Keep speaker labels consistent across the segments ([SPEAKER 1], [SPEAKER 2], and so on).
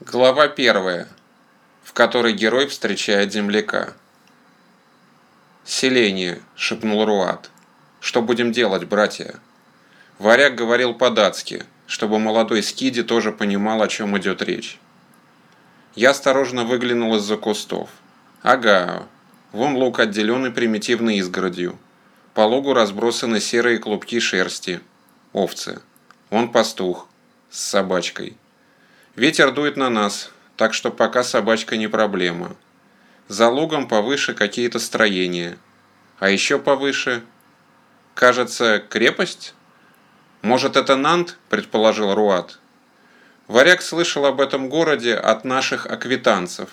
[SPEAKER 1] Глава первая, в которой герой встречает земляка. «Селение», — шепнул Руат. «Что будем делать, братья?» Варяг говорил по-датски, чтобы молодой Скиди тоже понимал, о чем идет речь. Я осторожно выглянул из-за кустов. Ага, вон лук отделенный примитивной изгородью. По лугу разбросаны серые клубки шерсти. Овцы. Вон пастух. С собачкой. Ветер дует на нас, так что пока собачка не проблема. За лугом повыше какие-то строения. А еще повыше... Кажется, крепость? Может, это Нант, предположил Руат. Варяг слышал об этом городе от наших аквитанцев.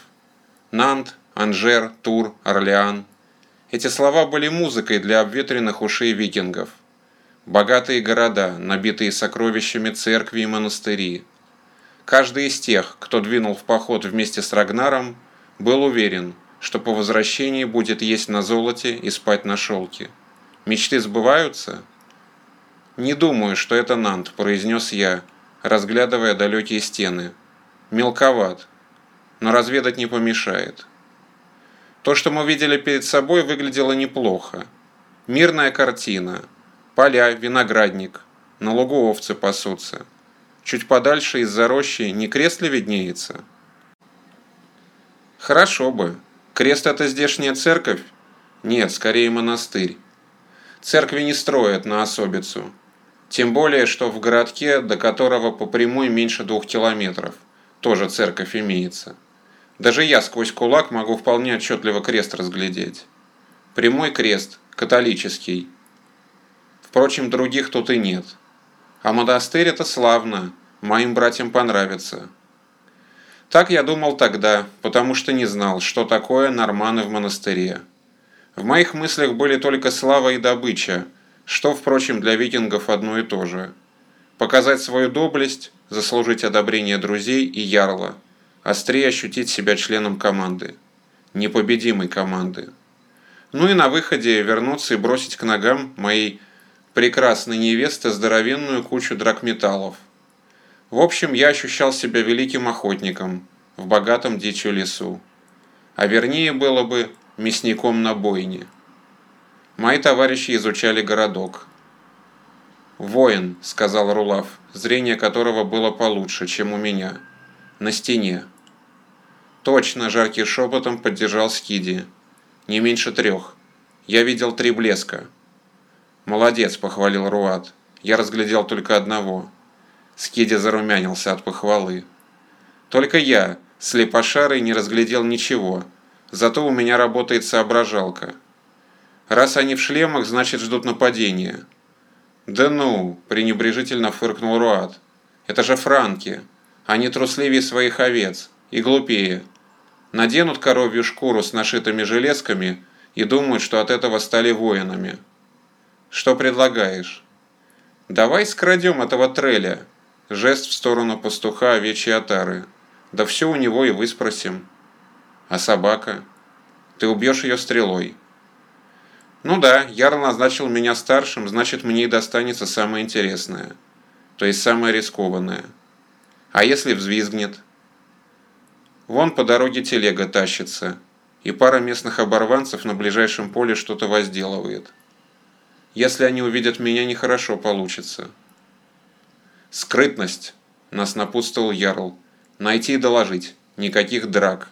[SPEAKER 1] Нант, Анжер, Тур, Орлеан. Эти слова были музыкой для обветренных ушей викингов. Богатые города, набитые сокровищами церкви и монастыри – Каждый из тех, кто двинул в поход вместе с Рагнаром, был уверен, что по возвращении будет есть на золоте и спать на шелке. Мечты сбываются? Не думаю, что это Нант, произнес я, разглядывая далекие стены. Мелковат, но разведать не помешает. То, что мы видели перед собой, выглядело неплохо. Мирная картина. Поля, виноградник. На лугу овцы пасутся. Чуть подальше из-за рощи не крест ли виднеется? Хорошо бы. Крест это здешняя церковь? Нет, скорее монастырь. Церкви не строят на особицу. Тем более, что в городке, до которого по прямой меньше двух километров, тоже церковь имеется. Даже я сквозь кулак могу вполне отчетливо крест разглядеть. Прямой крест, католический. Впрочем, других тут и нет. А монастырь это славно, моим братьям понравится. Так я думал тогда, потому что не знал, что такое норманы в монастыре. В моих мыслях были только слава и добыча, что, впрочем, для викингов одно и то же. Показать свою доблесть, заслужить одобрение друзей и ярла, острее ощутить себя членом команды. Непобедимой команды. Ну и на выходе вернуться и бросить к ногам моей прекрасной невесты здоровенную кучу драгметаллов. В общем, я ощущал себя великим охотником в богатом дичью лесу. А вернее было бы мясником на бойне. Мои товарищи изучали городок. «Воин», — сказал Рулав, зрение которого было получше, чем у меня. «На стене». «Точно», — жаркий шепотом поддержал Скиди. «Не меньше трех. Я видел три блеска». «Молодец», — похвалил Руат. «Я разглядел только одного». Скиди зарумянился от похвалы. «Только я, слепошарый, не разглядел ничего, зато у меня работает соображалка. Раз они в шлемах, значит ждут нападения». «Да ну!» – пренебрежительно фыркнул Руат. «Это же франки. Они трусливее своих овец и глупее. Наденут коровью шкуру с нашитыми железками и думают, что от этого стали воинами». Что предлагаешь? Давай скрадем этого треля. Жест в сторону пастуха овечьей отары. Да все у него и выспросим. А собака? Ты убьешь ее стрелой. Ну да, Ярл назначил меня старшим, значит мне и достанется самое интересное. То есть самое рискованное. А если взвизгнет? Вон по дороге телега тащится, и пара местных оборванцев на ближайшем поле что-то возделывает. Если они увидят меня, нехорошо получится. Скрытность, нас напутствовал Ярл. Найти и доложить. Никаких драк.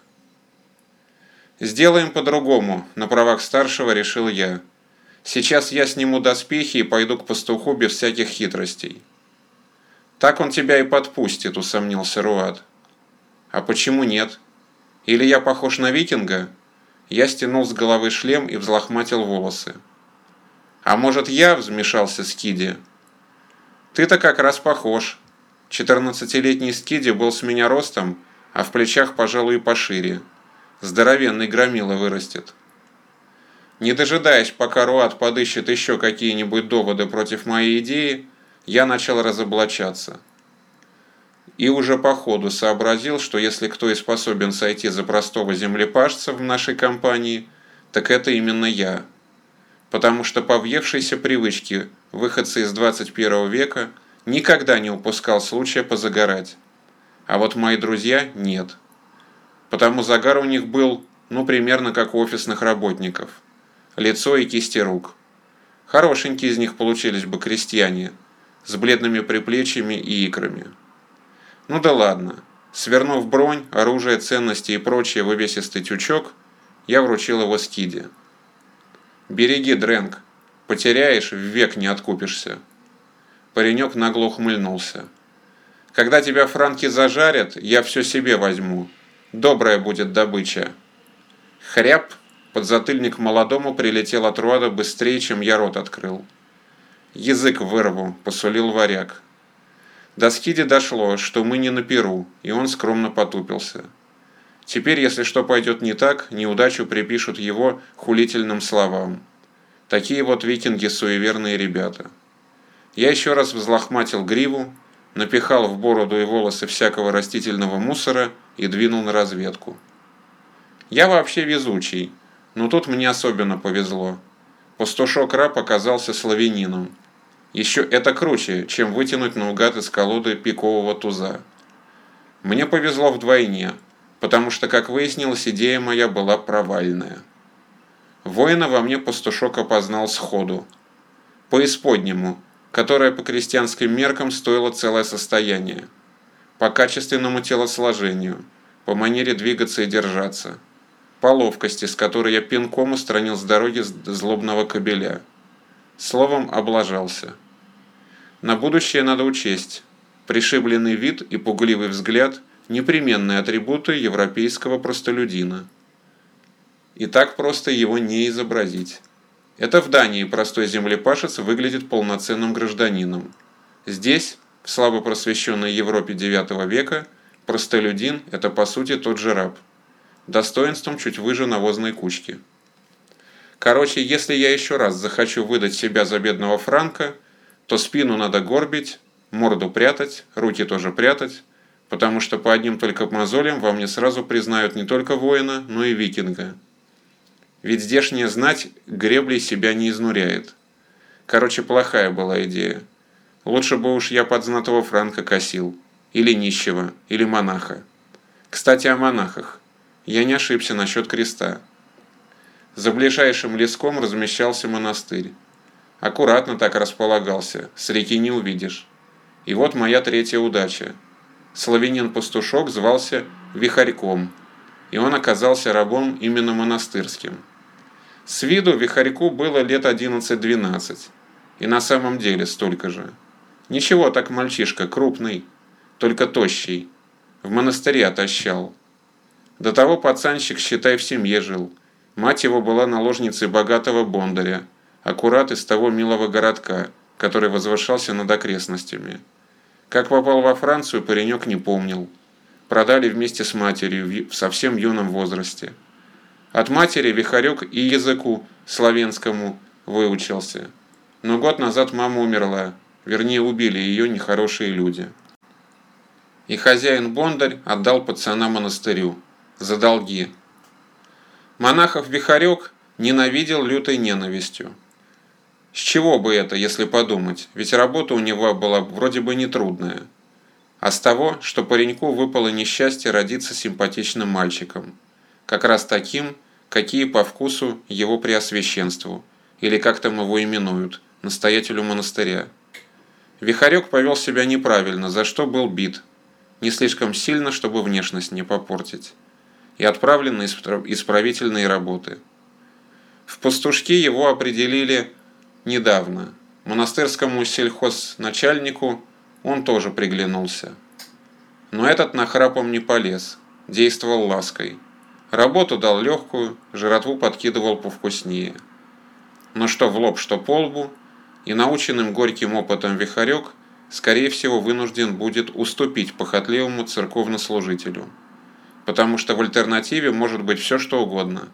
[SPEAKER 1] Сделаем по-другому, на правах старшего решил я. Сейчас я сниму доспехи и пойду к пастуху без всяких хитростей. Так он тебя и подпустит, усомнился Руат. А почему нет? Или я похож на викинга? Я стянул с головы шлем и взлохматил волосы. «А может, я?» – взмешался Скиди. «Ты-то как раз похож. Четырнадцатилетний Скиди был с меня ростом, а в плечах, пожалуй, пошире. Здоровенный громила вырастет». Не дожидаясь, пока Руат подыщет еще какие-нибудь доводы против моей идеи, я начал разоблачаться. И уже по ходу сообразил, что если кто и способен сойти за простого землепашца в нашей компании, так это именно я потому что по въевшейся привычке выходцы из 21 века никогда не упускал случая позагорать. а вот мои друзья нет. Потому загар у них был, ну, примерно как у офисных работников. Лицо и кисти рук. Хорошенькие из них получились бы крестьяне, с бледными приплечьями и икрами. Ну да ладно. Свернув бронь, оружие, ценности и прочее в увесистый тючок, я вручил его Скиде. «Береги, Дрэнк, потеряешь, век не откупишься». Паренек нагло ухмыльнулся. «Когда тебя франки зажарят, я все себе возьму. Добрая будет добыча». Хряп, подзатыльник молодому прилетел от рода быстрее, чем я рот открыл. «Язык вырву», – посулил варяг. До Скиди дошло, что мы не на Перу, и он скромно потупился. Теперь, если что пойдет не так, неудачу припишут его хулительным словам. Такие вот викинги суеверные ребята. Я еще раз взлохматил гриву, напихал в бороду и волосы всякого растительного мусора и двинул на разведку. Я вообще везучий, но тут мне особенно повезло. Пастушок раб оказался славянином. Еще это круче, чем вытянуть наугад из колоды пикового туза. Мне повезло вдвойне, потому что, как выяснилось, идея моя была провальная. Воина во мне пастушок опознал сходу. По исподнему, которое по крестьянским меркам стоило целое состояние. По качественному телосложению, по манере двигаться и держаться. По ловкости, с которой я пинком устранил с дороги злобного кобеля. Словом, облажался. На будущее надо учесть. Пришибленный вид и пугливый взгляд – непременные атрибуты европейского простолюдина. И так просто его не изобразить. Это в Дании простой землепашец выглядит полноценным гражданином. Здесь, в слабо просвещенной Европе IX века, простолюдин – это по сути тот же раб. Достоинством чуть выше навозной кучки. Короче, если я еще раз захочу выдать себя за бедного Франка – то спину надо горбить, морду прятать, руки тоже прятать, потому что по одним только мозолям во мне сразу признают не только воина, но и викинга. Ведь здешняя знать греблей себя не изнуряет. Короче, плохая была идея. Лучше бы уж я под знатого франка косил. Или нищего, или монаха. Кстати, о монахах. Я не ошибся насчет креста. За ближайшим леском размещался монастырь. Аккуратно так располагался, с реки не увидишь. И вот моя третья удача. Славянин-пастушок звался Вихарьком, и он оказался рабом именно монастырским. С виду Вихарьку было лет 11-12, и на самом деле столько же. Ничего так мальчишка, крупный, только тощий. В монастыре отощал. До того пацанщик, считай, в семье жил. Мать его была наложницей богатого бондаря, аккурат из того милого городка, который возвышался над окрестностями. Как попал во Францию, паренек не помнил. Продали вместе с матерью в совсем юном возрасте. От матери Вихарек и языку славянскому выучился. Но год назад мама умерла, вернее убили ее нехорошие люди. И хозяин Бондарь отдал пацана монастырю за долги. Монахов Вихарек ненавидел лютой ненавистью. С чего бы это, если подумать, ведь работа у него была вроде бы нетрудная. А с того, что пареньку выпало несчастье родиться симпатичным мальчиком. Как раз таким, какие по вкусу его преосвященству, или как там его именуют, настоятелю монастыря. Вихарек повел себя неправильно, за что был бит. Не слишком сильно, чтобы внешность не попортить. И отправлен на исправительные работы. В пастушке его определили недавно. Монастырскому сельхозначальнику он тоже приглянулся. Но этот нахрапом не полез, действовал лаской. Работу дал легкую, жратву подкидывал повкуснее. Но что в лоб, что по лбу, и наученным горьким опытом вихарек, скорее всего, вынужден будет уступить похотливому церковнослужителю. Потому что в альтернативе может быть все что угодно.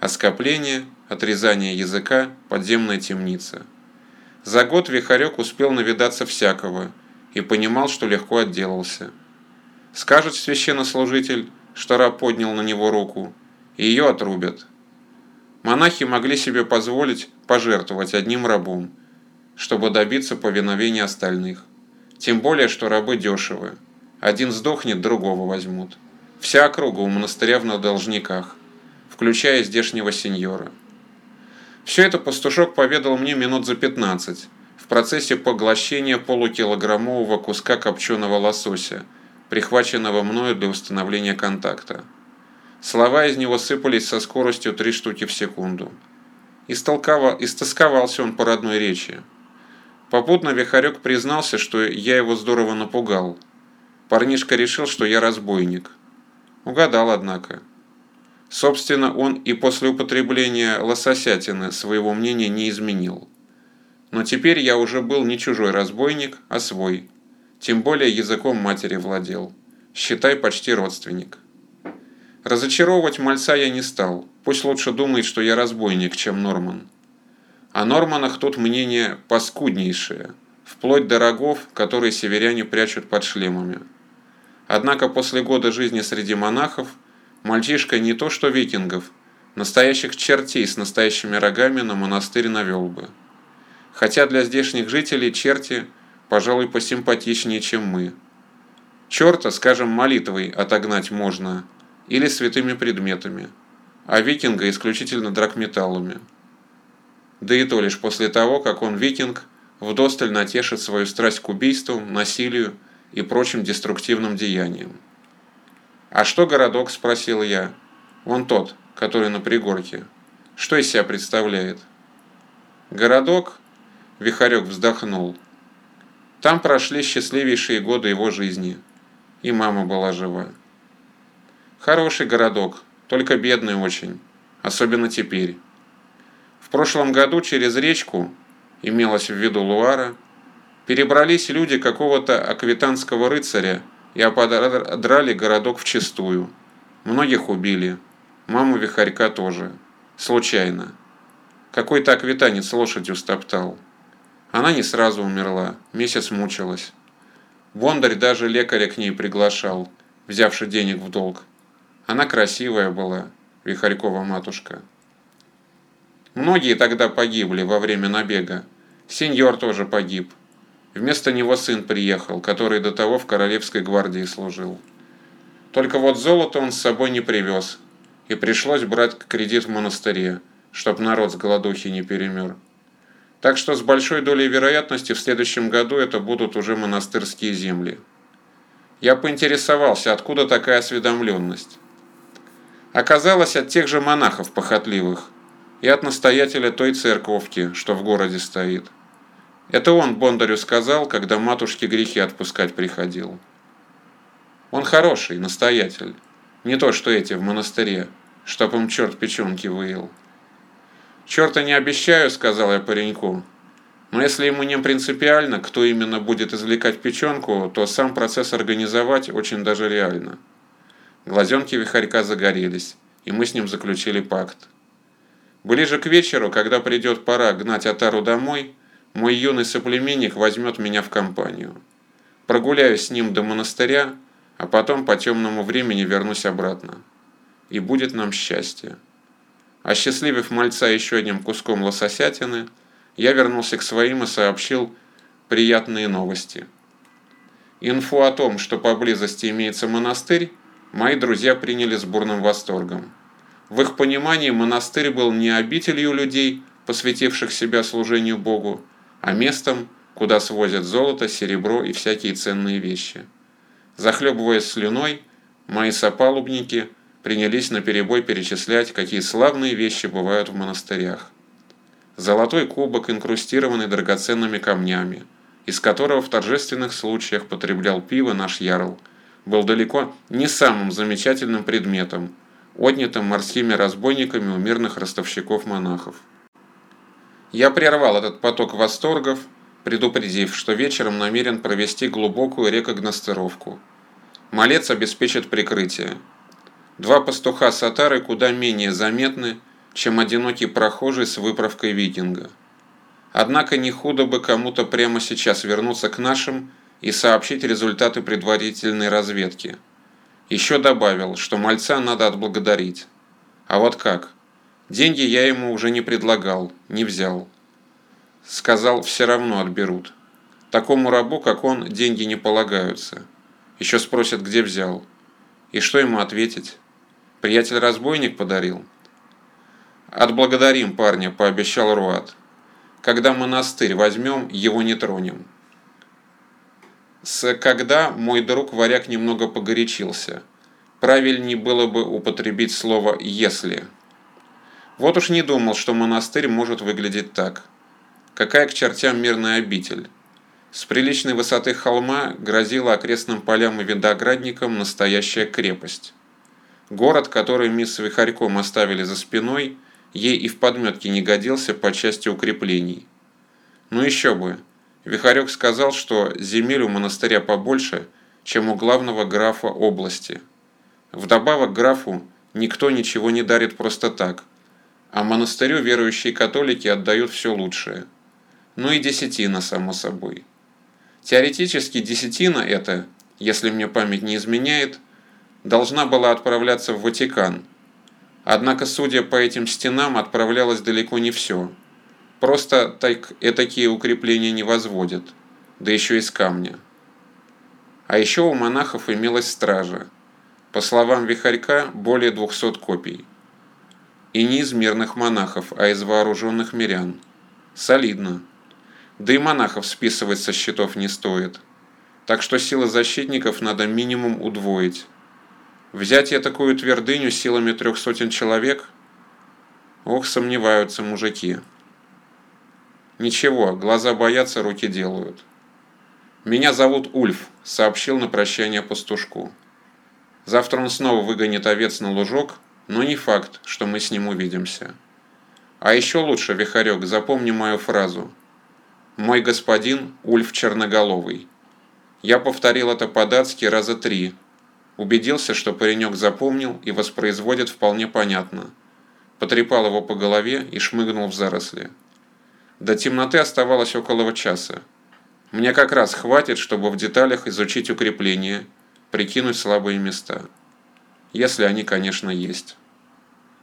[SPEAKER 1] Оскопление, отрезание языка, подземная темница. За год Вихарек успел навидаться всякого и понимал, что легко отделался. Скажет священнослужитель, что раб поднял на него руку, и ее отрубят. Монахи могли себе позволить пожертвовать одним рабом, чтобы добиться повиновения остальных. Тем более, что рабы дешевы, Один сдохнет, другого возьмут. Вся округа у монастыря в должниках, включая здешнего сеньора. Все это пастушок поведал мне минут за 15 в процессе поглощения полукилограммового куска копченого лосося, прихваченного мною для установления контакта. Слова из него сыпались со скоростью 3 штуки в секунду. Истолковал, истосковался он по родной речи. Попутно Вихарек признался, что я его здорово напугал. Парнишка решил, что я разбойник. Угадал, однако. Собственно, он и после употребления лососятины своего мнения не изменил. Но теперь я уже был не чужой разбойник, а свой. Тем более языком матери владел. Считай, почти родственник. Разочаровывать мальца я не стал. Пусть лучше думает, что я разбойник, чем Норман. О Норманах тут мнение паскуднейшее, вплоть до рогов, которые северяне прячут под шлемами. Однако после года жизни среди монахов мальчишка не то что викингов, настоящих чертей с настоящими рогами на монастырь навел бы. Хотя для здешних жителей черти, пожалуй, посимпатичнее, чем мы. Черта, скажем, молитвой отогнать можно – или святыми предметами, а викинга исключительно драгметаллами. Да и то лишь после того, как он, викинг, вдосталь натешит свою страсть к убийству, насилию и прочим деструктивным деяниям. «А что городок?» – спросил я. «Вон тот, который на пригорке. Что из себя представляет?» «Городок?» – Вихарек вздохнул. «Там прошли счастливейшие годы его жизни, и мама была жива». Хороший городок, только бедный очень, особенно теперь. В прошлом году через речку, имелось в виду Луара, перебрались люди какого-то аквитанского рыцаря и ободрали городок вчистую. Многих убили, маму Вихарька тоже, случайно. Какой-то аквитанец лошадью стоптал. Она не сразу умерла, месяц мучилась. Бондарь даже лекаря к ней приглашал, взявший денег в долг. Она красивая была, Вихарькова матушка. Многие тогда погибли во время набега. Сеньор тоже погиб. Вместо него сын приехал, который до того в Королевской гвардии служил. Только вот золото он с собой не привез, и пришлось брать кредит в монастыре, чтоб народ с голодухи не перемер. Так что с большой долей вероятности в следующем году это будут уже монастырские земли. Я поинтересовался, откуда такая осведомленность оказалось от тех же монахов похотливых и от настоятеля той церковки, что в городе стоит. Это он Бондарю сказал, когда матушке грехи отпускать приходил. Он хороший, настоятель, не то что эти в монастыре, чтоб им черт печенки выил. «Черта не обещаю», — сказал я пареньку, но если ему не принципиально, кто именно будет извлекать печенку, то сам процесс организовать очень даже реально. Глазенки вихарька загорелись, и мы с ним заключили пакт. Ближе к вечеру, когда придет пора гнать Атару домой, мой юный соплеменник возьмет меня в компанию. Прогуляюсь с ним до монастыря, а потом по темному времени вернусь обратно. И будет нам счастье. Осчастливив мальца еще одним куском лососятины, я вернулся к своим и сообщил приятные новости. Инфу о том, что поблизости имеется монастырь, мои друзья приняли с бурным восторгом. В их понимании монастырь был не обителью людей, посвятивших себя служению Богу, а местом, куда свозят золото, серебро и всякие ценные вещи. Захлебываясь слюной, мои сопалубники принялись наперебой перечислять, какие славные вещи бывают в монастырях. Золотой кубок, инкрустированный драгоценными камнями, из которого в торжественных случаях потреблял пиво наш ярл – был далеко не самым замечательным предметом, отнятым морскими разбойниками у мирных ростовщиков-монахов. Я прервал этот поток восторгов, предупредив, что вечером намерен провести глубокую рекогностировку. Малец обеспечит прикрытие. Два пастуха Сатары куда менее заметны, чем одинокий прохожий с выправкой викинга. Однако не худо бы кому-то прямо сейчас вернуться к нашим и сообщить результаты предварительной разведки. Еще добавил, что мальца надо отблагодарить. А вот как? Деньги я ему уже не предлагал, не взял. Сказал, все равно отберут. Такому рабу, как он, деньги не полагаются. Еще спросят, где взял. И что ему ответить? Приятель-разбойник подарил? Отблагодарим парня, пообещал Руат. Когда монастырь возьмем, его не тронем. С «когда» мой друг варяг немного погорячился. Правильнее было бы употребить слово «если». Вот уж не думал, что монастырь может выглядеть так. Какая к чертям мирная обитель. С приличной высоты холма грозила окрестным полям и виноградникам настоящая крепость. Город, который мы с Вихарьком оставили за спиной, ей и в подметке не годился по части укреплений. Ну еще бы. Вихарек сказал, что земель у монастыря побольше, чем у главного графа области. Вдобавок графу никто ничего не дарит просто так, а монастырю верующие католики отдают все лучшее. Ну и десятина, само собой. Теоретически десятина эта, если мне память не изменяет, должна была отправляться в Ватикан. Однако, судя по этим стенам, отправлялось далеко не все. Просто так, такие укрепления не возводят, да еще из камня. А еще у монахов имелась стража. По словам Вихарька, более 200 копий. И не из мирных монахов, а из вооруженных мирян. Солидно. Да и монахов списывать со счетов не стоит. Так что силы защитников надо минимум удвоить. Взять я такую твердыню силами трех сотен человек? Ох, сомневаются мужики. Ничего, глаза боятся, руки делают. «Меня зовут Ульф», — сообщил на прощание пастушку. «Завтра он снова выгонит овец на лужок, но не факт, что мы с ним увидимся. А еще лучше, Вихарек, запомни мою фразу — «Мой господин Ульф Черноголовый». Я повторил это по-датски раза три. Убедился, что паренек запомнил и воспроизводит вполне понятно. Потрепал его по голове и шмыгнул в заросли. До темноты оставалось около часа. Мне как раз хватит, чтобы в деталях изучить укрепления, прикинуть слабые места. Если они, конечно, есть.